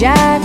jazz.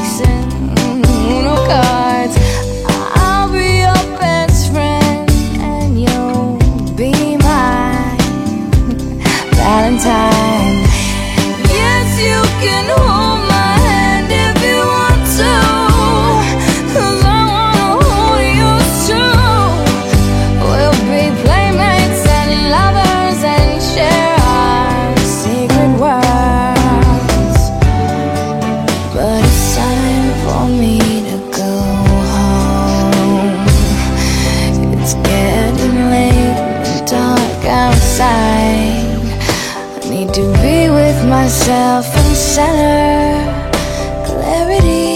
to be with myself and center clarity.